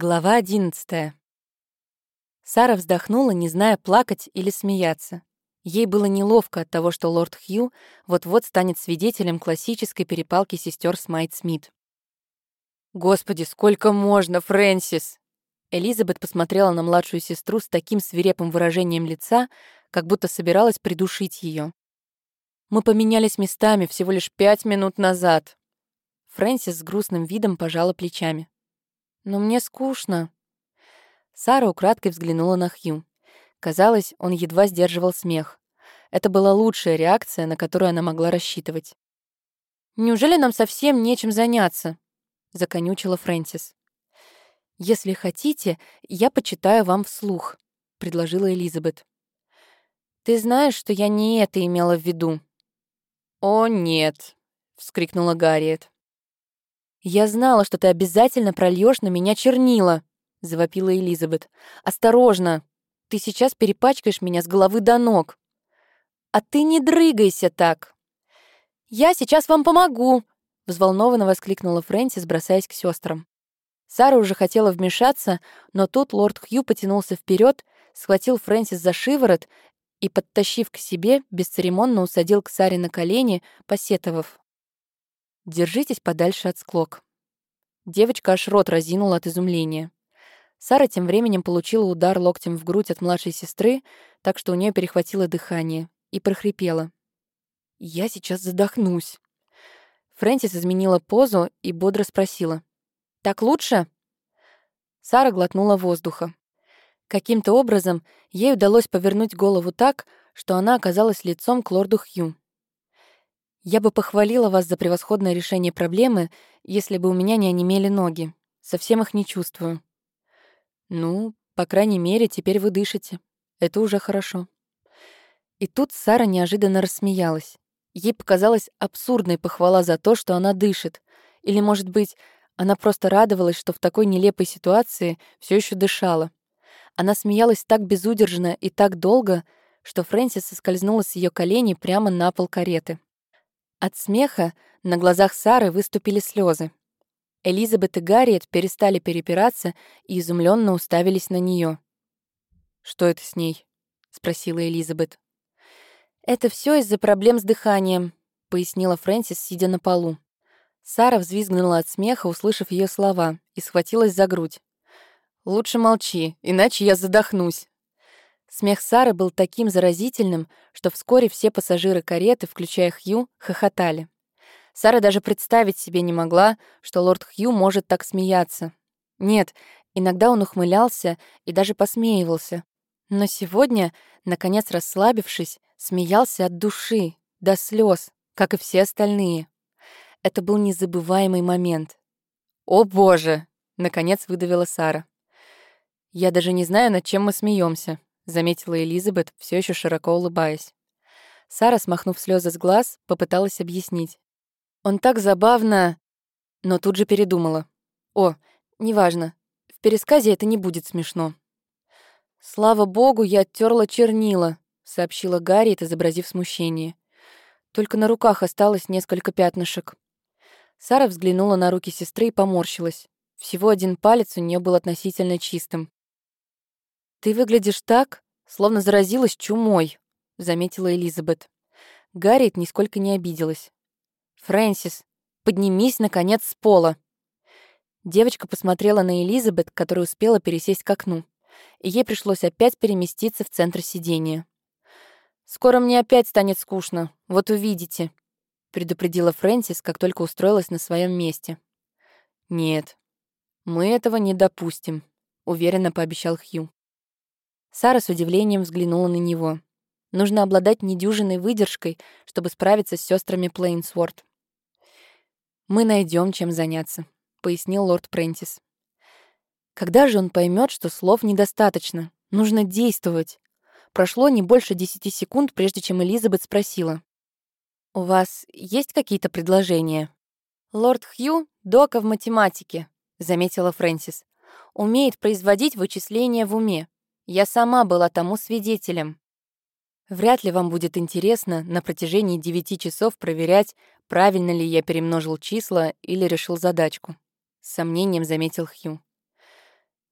Глава одиннадцатая. Сара вздохнула, не зная, плакать или смеяться. Ей было неловко от того, что лорд Хью вот-вот станет свидетелем классической перепалки сестер Смайт Смит. «Господи, сколько можно, Фрэнсис!» Элизабет посмотрела на младшую сестру с таким свирепым выражением лица, как будто собиралась придушить ее. «Мы поменялись местами всего лишь пять минут назад». Фрэнсис с грустным видом пожала плечами. «Но мне скучно». Сара украдкой взглянула на Хью. Казалось, он едва сдерживал смех. Это была лучшая реакция, на которую она могла рассчитывать. «Неужели нам совсем нечем заняться?» — законючила Фрэнсис. «Если хотите, я почитаю вам вслух», — предложила Элизабет. «Ты знаешь, что я не это имела в виду?» «О, нет!» — вскрикнула Гарриет. «Я знала, что ты обязательно прольешь на меня чернила», — завопила Элизабет. «Осторожно! Ты сейчас перепачкаешь меня с головы до ног». «А ты не дрыгайся так!» «Я сейчас вам помогу!» — взволнованно воскликнула Фрэнсис, бросаясь к сестрам. Сара уже хотела вмешаться, но тут лорд Хью потянулся вперед, схватил Фрэнсис за шиворот и, подтащив к себе, бесцеремонно усадил к Саре на колени, посетовав. Держитесь подальше от склок. Девочка аж рот разинула от изумления. Сара тем временем получила удар локтем в грудь от младшей сестры, так что у нее перехватило дыхание, и прохрипела. «Я сейчас задохнусь». Фрэнсис изменила позу и бодро спросила. «Так лучше?» Сара глотнула воздуха. Каким-то образом ей удалось повернуть голову так, что она оказалась лицом к лорду Хью. Я бы похвалила вас за превосходное решение проблемы, если бы у меня не онемели ноги. Совсем их не чувствую. Ну, по крайней мере, теперь вы дышите. Это уже хорошо. И тут Сара неожиданно рассмеялась. Ей показалась абсурдной похвала за то, что она дышит. Или, может быть, она просто радовалась, что в такой нелепой ситуации все еще дышала. Она смеялась так безудержно и так долго, что Фрэнсис соскользнула с ее коленей прямо на пол кареты. От смеха на глазах Сары выступили слезы. Элизабет и Гарриет перестали перепираться и изумленно уставились на нее. «Что это с ней?» — спросила Элизабет. «Это все из-за проблем с дыханием», — пояснила Фрэнсис, сидя на полу. Сара взвизгнула от смеха, услышав ее слова, и схватилась за грудь. «Лучше молчи, иначе я задохнусь», Смех Сары был таким заразительным, что вскоре все пассажиры кареты, включая Хью, хохотали. Сара даже представить себе не могла, что лорд Хью может так смеяться. Нет, иногда он ухмылялся и даже посмеивался. Но сегодня, наконец расслабившись, смеялся от души, до слез, как и все остальные. Это был незабываемый момент. «О, боже!» — наконец выдавила Сара. «Я даже не знаю, над чем мы смеемся заметила Элизабет, все еще широко улыбаясь. Сара, смахнув слезы с глаз, попыталась объяснить. «Он так забавно...» Но тут же передумала. «О, неважно. В пересказе это не будет смешно». «Слава богу, я оттерла чернила», — сообщила Гарриет, изобразив смущение. «Только на руках осталось несколько пятнышек». Сара взглянула на руки сестры и поморщилась. Всего один палец у нее был относительно чистым. «Ты выглядишь так, словно заразилась чумой», — заметила Элизабет. Гарриет нисколько не обиделась. «Фрэнсис, поднимись, наконец, с пола». Девочка посмотрела на Элизабет, которая успела пересесть к окну, и ей пришлось опять переместиться в центр сидения. «Скоро мне опять станет скучно, вот увидите», — предупредила Фрэнсис, как только устроилась на своем месте. «Нет, мы этого не допустим», — уверенно пообещал Хью. Сара с удивлением взглянула на него. Нужно обладать недюжиной выдержкой, чтобы справиться с сестрами Плейнсворт. «Мы найдем, чем заняться», — пояснил лорд Прентис. «Когда же он поймет, что слов недостаточно? Нужно действовать». Прошло не больше десяти секунд, прежде чем Элизабет спросила. «У вас есть какие-то предложения?» «Лорд Хью — дока в математике», — заметила Фрэнсис. «Умеет производить вычисления в уме. Я сама была тому свидетелем. Вряд ли вам будет интересно на протяжении девяти часов проверять, правильно ли я перемножил числа или решил задачку. С сомнением заметил Хью.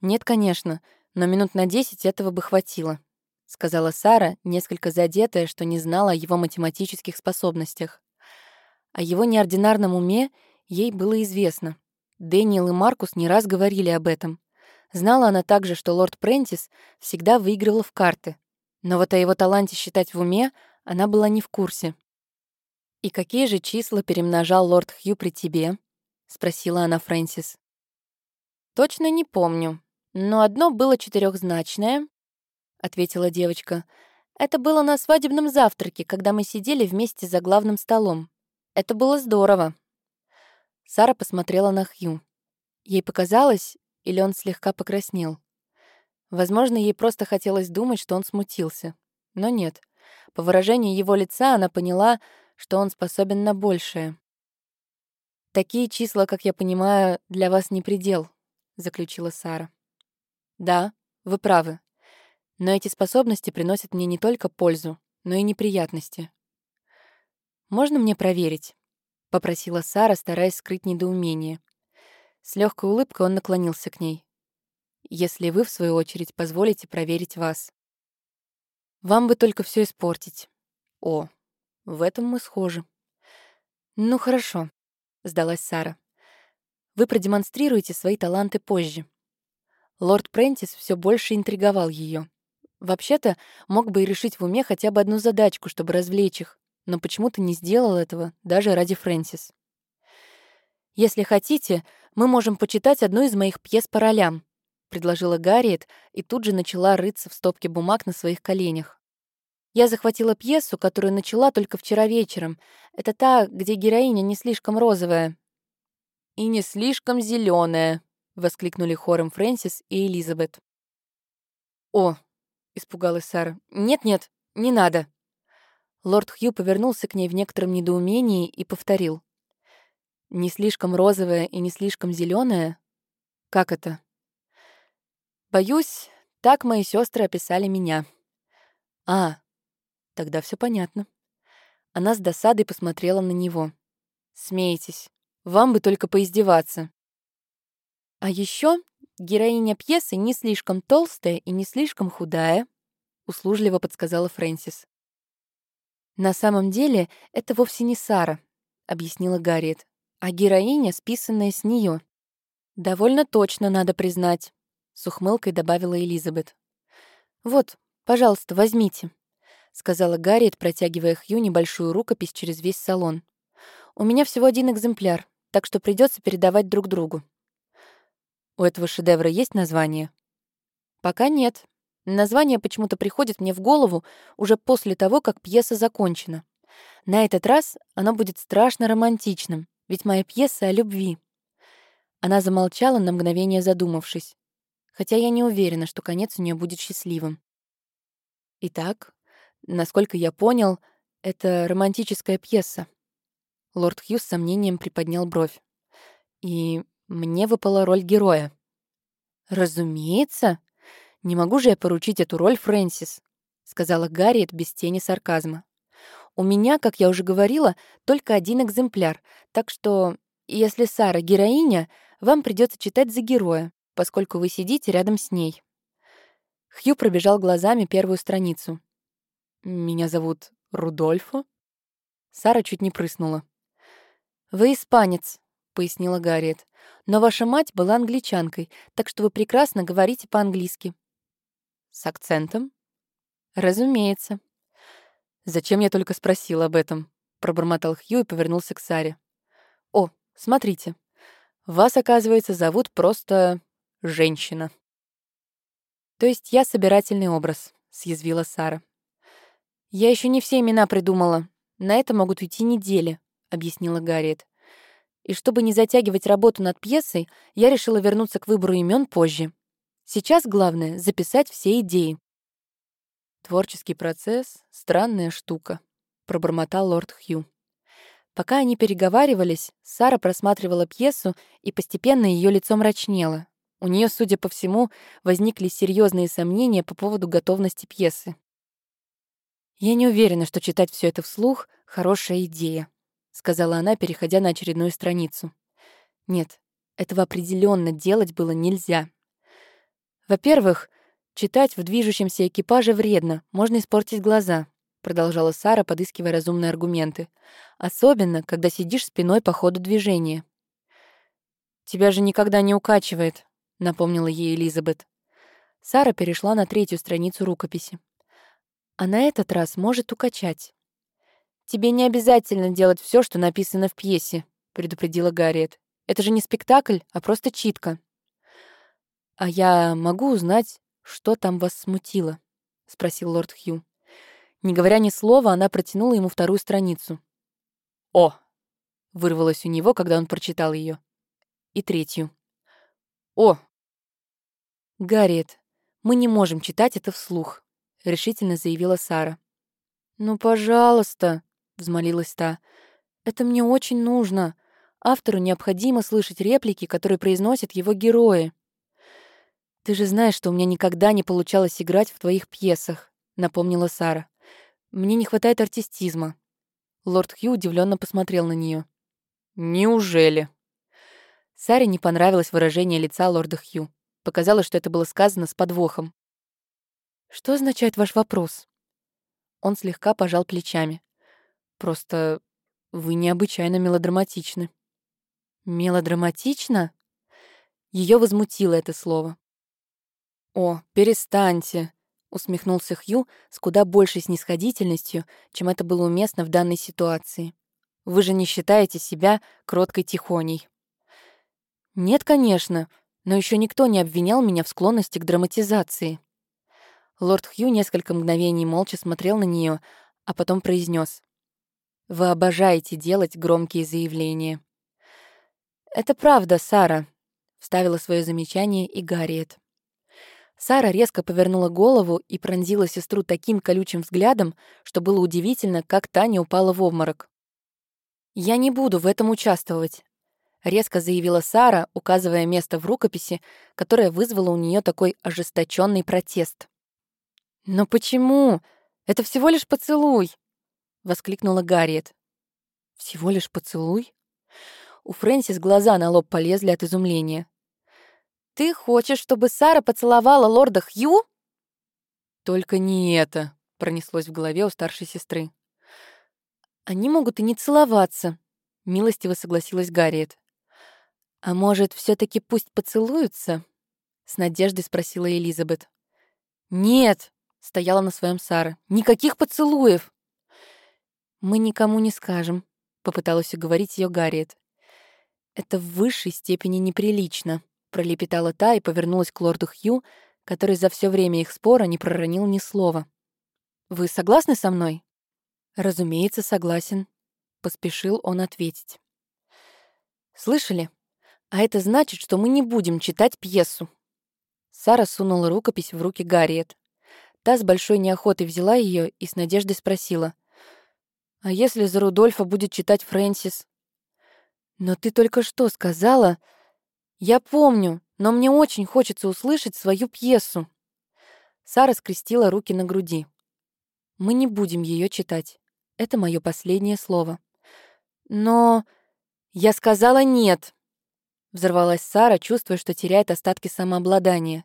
«Нет, конечно, но минут на десять этого бы хватило», — сказала Сара, несколько задетая, что не знала о его математических способностях. О его неординарном уме ей было известно. Дэниел и Маркус не раз говорили об этом. Знала она также, что лорд Прентис всегда выигрывал в карты. Но вот о его таланте считать в уме она была не в курсе. «И какие же числа перемножал лорд Хью при тебе?» — спросила она Фрэнсис. «Точно не помню, но одно было четырехзначное, ответила девочка. «Это было на свадебном завтраке, когда мы сидели вместе за главным столом. Это было здорово». Сара посмотрела на Хью. Ей показалось, или он слегка покраснел. Возможно, ей просто хотелось думать, что он смутился. Но нет. По выражению его лица она поняла, что он способен на большее. «Такие числа, как я понимаю, для вас не предел», — заключила Сара. «Да, вы правы. Но эти способности приносят мне не только пользу, но и неприятности. «Можно мне проверить?» — попросила Сара, стараясь скрыть недоумение. С легкой улыбкой он наклонился к ней. «Если вы, в свою очередь, позволите проверить вас. Вам бы только все испортить. О, в этом мы схожи». «Ну, хорошо», — сдалась Сара. «Вы продемонстрируете свои таланты позже». Лорд Прентис все больше интриговал ее. Вообще-то, мог бы и решить в уме хотя бы одну задачку, чтобы развлечь их, но почему-то не сделал этого даже ради Фрэнсис. «Если хотите, мы можем почитать одну из моих пьес по ролям», — предложила Гарриет и тут же начала рыться в стопке бумаг на своих коленях. Я захватила пьесу, которую начала только вчера вечером. Это та, где героиня не слишком розовая. «И не слишком зеленая, воскликнули хором Фрэнсис и Элизабет. «О, — испугалась Сара. «Нет-нет, не надо». Лорд Хью повернулся к ней в некотором недоумении и повторил. «Не слишком розовая и не слишком зеленая? Как это?» «Боюсь, так мои сестры описали меня». «А, тогда все понятно». Она с досадой посмотрела на него. «Смеетесь. Вам бы только поиздеваться». «А еще Героиня пьесы не слишком толстая и не слишком худая, услужливо подсказала Фрэнсис. На самом деле это вовсе не Сара, объяснила Гарриет, а героиня, списанная с нее. Довольно точно, надо признать, с ухмылкой добавила Элизабет. Вот, пожалуйста, возьмите, сказала Гарриет, протягивая Хью небольшую рукопись через весь салон. У меня всего один экземпляр, так что придется передавать друг другу. У этого шедевра есть название? Пока нет. Название почему-то приходит мне в голову уже после того, как пьеса закончена. На этот раз оно будет страшно романтичным, ведь моя пьеса о любви. Она замолчала на мгновение, задумавшись. Хотя я не уверена, что конец у нее будет счастливым. Итак, насколько я понял, это романтическая пьеса. Лорд Хью с сомнением приподнял бровь. И мне выпала роль героя. «Разумеется. Не могу же я поручить эту роль Фрэнсис», — сказала Гарриет без тени сарказма. «У меня, как я уже говорила, только один экземпляр, так что, если Сара героиня, вам придется читать за героя, поскольку вы сидите рядом с ней». Хью пробежал глазами первую страницу. «Меня зовут Рудольфо?» Сара чуть не прыснула. «Вы испанец», — пояснила Гарриет. «Но ваша мать была англичанкой, так что вы прекрасно говорите по-английски». «С акцентом?» «Разумеется». «Зачем я только спросил об этом?» — пробормотал Хью и повернулся к Саре. «О, смотрите. Вас, оказывается, зовут просто... женщина». «То есть я собирательный образ», — съязвила Сара. «Я еще не все имена придумала. На это могут уйти недели», — объяснила Гарриет. И чтобы не затягивать работу над пьесой, я решила вернуться к выбору имен позже. Сейчас главное — записать все идеи. «Творческий процесс — странная штука», — пробормотал лорд Хью. Пока они переговаривались, Сара просматривала пьесу, и постепенно ее лицо мрачнело. У нее, судя по всему, возникли серьезные сомнения по поводу готовности пьесы. «Я не уверена, что читать все это вслух — хорошая идея», сказала она, переходя на очередную страницу. Нет, этого определенно делать было нельзя. Во-первых, читать в движущемся экипаже вредно, можно испортить глаза, продолжала Сара, подыскивая разумные аргументы. Особенно, когда сидишь спиной по ходу движения. Тебя же никогда не укачивает, напомнила ей Элизабет. Сара перешла на третью страницу рукописи. А на этот раз может укачать. Тебе не обязательно делать все, что написано в пьесе, предупредила Гарриет. Это же не спектакль, а просто читка. А я могу узнать, что там вас смутило? спросил лорд Хью. Не говоря ни слова, она протянула ему вторую страницу. О, вырвалось у него, когда он прочитал ее. И третью. О. Гарриет, мы не можем читать это вслух, решительно заявила Сара. Ну, пожалуйста, взмолилась та. Это мне очень нужно. Автору необходимо слышать реплики, которые произносят его герои. «Ты же знаешь, что у меня никогда не получалось играть в твоих пьесах», — напомнила Сара. «Мне не хватает артистизма». Лорд Хью удивленно посмотрел на нее. «Неужели?» Саре не понравилось выражение лица лорда Хью. Показалось, что это было сказано с подвохом. «Что означает ваш вопрос?» Он слегка пожал плечами. «Просто вы необычайно мелодраматичны». «Мелодраматично?» Ее возмутило это слово. «О, перестаньте!» — усмехнулся Хью с куда большей снисходительностью, чем это было уместно в данной ситуации. «Вы же не считаете себя кроткой тихоней?» «Нет, конечно, но еще никто не обвинял меня в склонности к драматизации». Лорд Хью несколько мгновений молча смотрел на нее, а потом произнес: «Вы обожаете делать громкие заявления». «Это правда, Сара», — вставила свое замечание и Гарриет. Сара резко повернула голову и пронзила сестру таким колючим взглядом, что было удивительно, как Таня упала в обморок. «Я не буду в этом участвовать», — резко заявила Сара, указывая место в рукописи, которое вызвало у нее такой ожесточенный протест. «Но почему? Это всего лишь поцелуй!» — воскликнула Гарриет. «Всего лишь поцелуй?» У Фрэнсис глаза на лоб полезли от изумления. «Ты хочешь, чтобы Сара поцеловала лорда Хью?» «Только не это», — пронеслось в голове у старшей сестры. «Они могут и не целоваться», — милостиво согласилась Гарриет. «А может, все таки пусть поцелуются?» — с надеждой спросила Элизабет. «Нет», — стояла на своем Сара, — «никаких поцелуев». «Мы никому не скажем», — попыталась уговорить ее Гарриет. «Это в высшей степени неприлично», — пролепетала та и повернулась к лорду Хью, который за все время их спора не проронил ни слова. «Вы согласны со мной?» «Разумеется, согласен», — поспешил он ответить. «Слышали? А это значит, что мы не будем читать пьесу». Сара сунула рукопись в руки Гарриет. Та с большой неохотой взяла ее и с надеждой спросила. «А если за Рудольфа будет читать Фрэнсис?» «Но ты только что сказала...» «Я помню, но мне очень хочется услышать свою пьесу». Сара скрестила руки на груди. «Мы не будем ее читать. Это мое последнее слово». «Но...» «Я сказала нет!» Взорвалась Сара, чувствуя, что теряет остатки самообладания.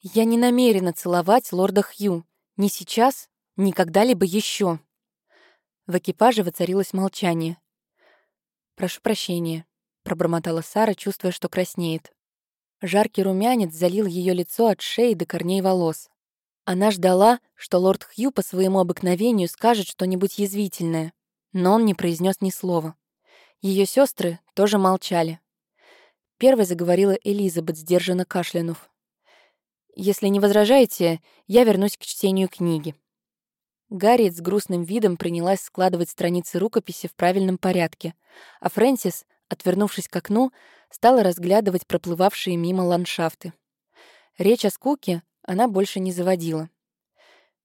«Я не намерена целовать лорда Хью. Ни сейчас, ни когда-либо еще. В экипаже воцарилось молчание. «Прошу прощения», — пробормотала Сара, чувствуя, что краснеет. Жаркий румянец залил ее лицо от шеи до корней волос. Она ждала, что лорд Хью по своему обыкновению скажет что-нибудь язвительное, но он не произнес ни слова. Ее сестры тоже молчали. Первой заговорила Элизабет, сдержанно кашлянув. «Если не возражаете, я вернусь к чтению книги». Гарриет с грустным видом принялась складывать страницы рукописи в правильном порядке, а Фрэнсис, отвернувшись к окну, стала разглядывать проплывавшие мимо ландшафты. Речь о скуке она больше не заводила.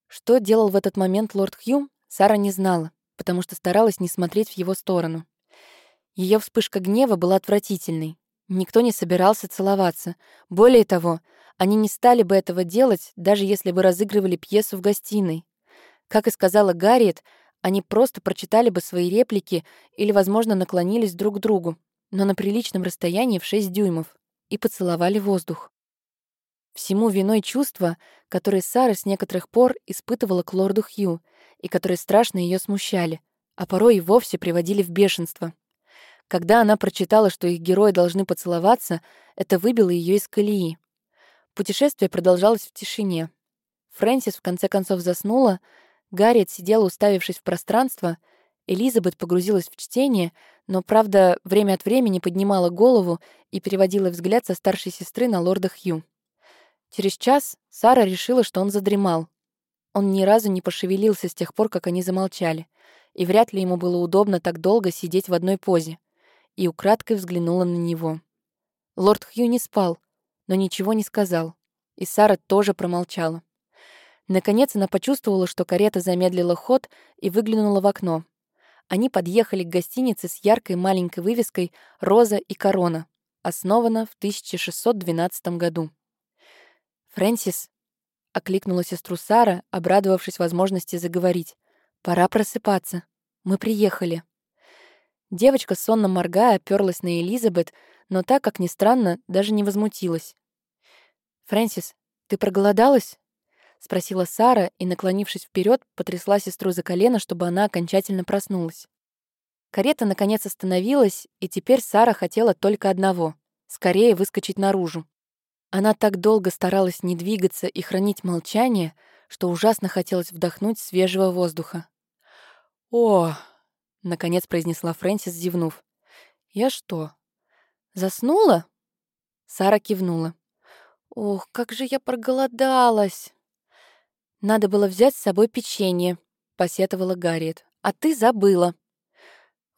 Что делал в этот момент лорд Хью, Сара не знала, потому что старалась не смотреть в его сторону. Ее вспышка гнева была отвратительной. Никто не собирался целоваться. Более того, они не стали бы этого делать, даже если бы разыгрывали пьесу в гостиной. Как и сказала Гарриет, они просто прочитали бы свои реплики или, возможно, наклонились друг к другу, но на приличном расстоянии в 6 дюймов, и поцеловали воздух. Всему виной чувства, которые Сара с некоторых пор испытывала к лорду Хью и которые страшно ее смущали, а порой и вовсе приводили в бешенство. Когда она прочитала, что их герои должны поцеловаться, это выбило ее из колеи. Путешествие продолжалось в тишине. Фрэнсис в конце концов заснула, Гарриет сидела, уставившись в пространство, Элизабет погрузилась в чтение, но, правда, время от времени поднимала голову и переводила взгляд со старшей сестры на лорда Хью. Через час Сара решила, что он задремал. Он ни разу не пошевелился с тех пор, как они замолчали, и вряд ли ему было удобно так долго сидеть в одной позе, и украдкой взглянула на него. Лорд Хью не спал, но ничего не сказал, и Сара тоже промолчала. Наконец она почувствовала, что карета замедлила ход и выглянула в окно. Они подъехали к гостинице с яркой маленькой вывеской «Роза и корона», основана в 1612 году. «Фрэнсис», — окликнула сестру Сара, обрадовавшись возможности заговорить, «пора просыпаться. Мы приехали». Девочка, сонно моргая, оперлась на Элизабет, но так, как ни странно, даже не возмутилась. «Фрэнсис, ты проголодалась?» — спросила Сара и, наклонившись вперед, потрясла сестру за колено, чтобы она окончательно проснулась. Карета, наконец, остановилась, и теперь Сара хотела только одного — скорее выскочить наружу. Она так долго старалась не двигаться и хранить молчание, что ужасно хотелось вдохнуть свежего воздуха. «О!» — наконец произнесла Фрэнсис, зевнув. «Я что, заснула?» Сара кивнула. «Ох, как же я проголодалась!» «Надо было взять с собой печенье», — посетовала Гарриет. «А ты забыла».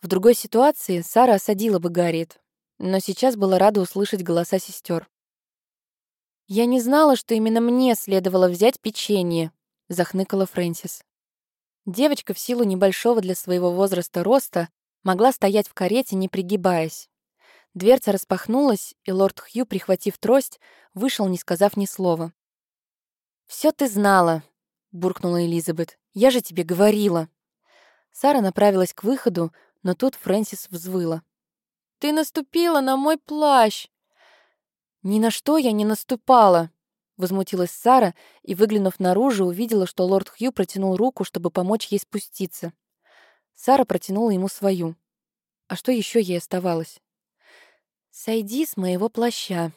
В другой ситуации Сара осадила бы Гарриет, но сейчас была рада услышать голоса сестер. «Я не знала, что именно мне следовало взять печенье», — захныкала Фрэнсис. Девочка в силу небольшого для своего возраста роста могла стоять в карете, не пригибаясь. Дверца распахнулась, и лорд Хью, прихватив трость, вышел, не сказав ни слова. Все ты знала», — буркнула Элизабет. «Я же тебе говорила». Сара направилась к выходу, но тут Фрэнсис взвыла. «Ты наступила на мой плащ!» «Ни на что я не наступала!» Возмутилась Сара и, выглянув наружу, увидела, что лорд Хью протянул руку, чтобы помочь ей спуститься. Сара протянула ему свою. А что еще ей оставалось? «Сойди с моего плаща».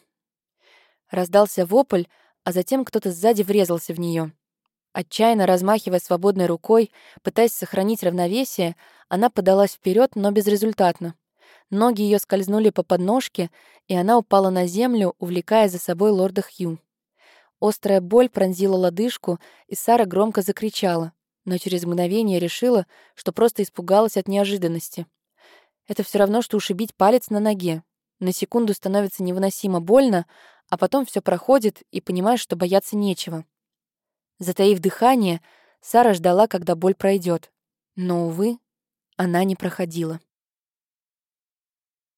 Раздался вопль, а затем кто-то сзади врезался в нее. Отчаянно размахивая свободной рукой, пытаясь сохранить равновесие, она подалась вперед, но безрезультатно. Ноги ее скользнули по подножке, и она упала на землю, увлекая за собой лорда Хью. Острая боль пронзила лодыжку, и Сара громко закричала, но через мгновение решила, что просто испугалась от неожиданности. Это все равно, что ушибить палец на ноге. На секунду становится невыносимо больно, а потом все проходит, и понимаешь, что бояться нечего. Затаив дыхание, Сара ждала, когда боль пройдет, но, увы, она не проходила.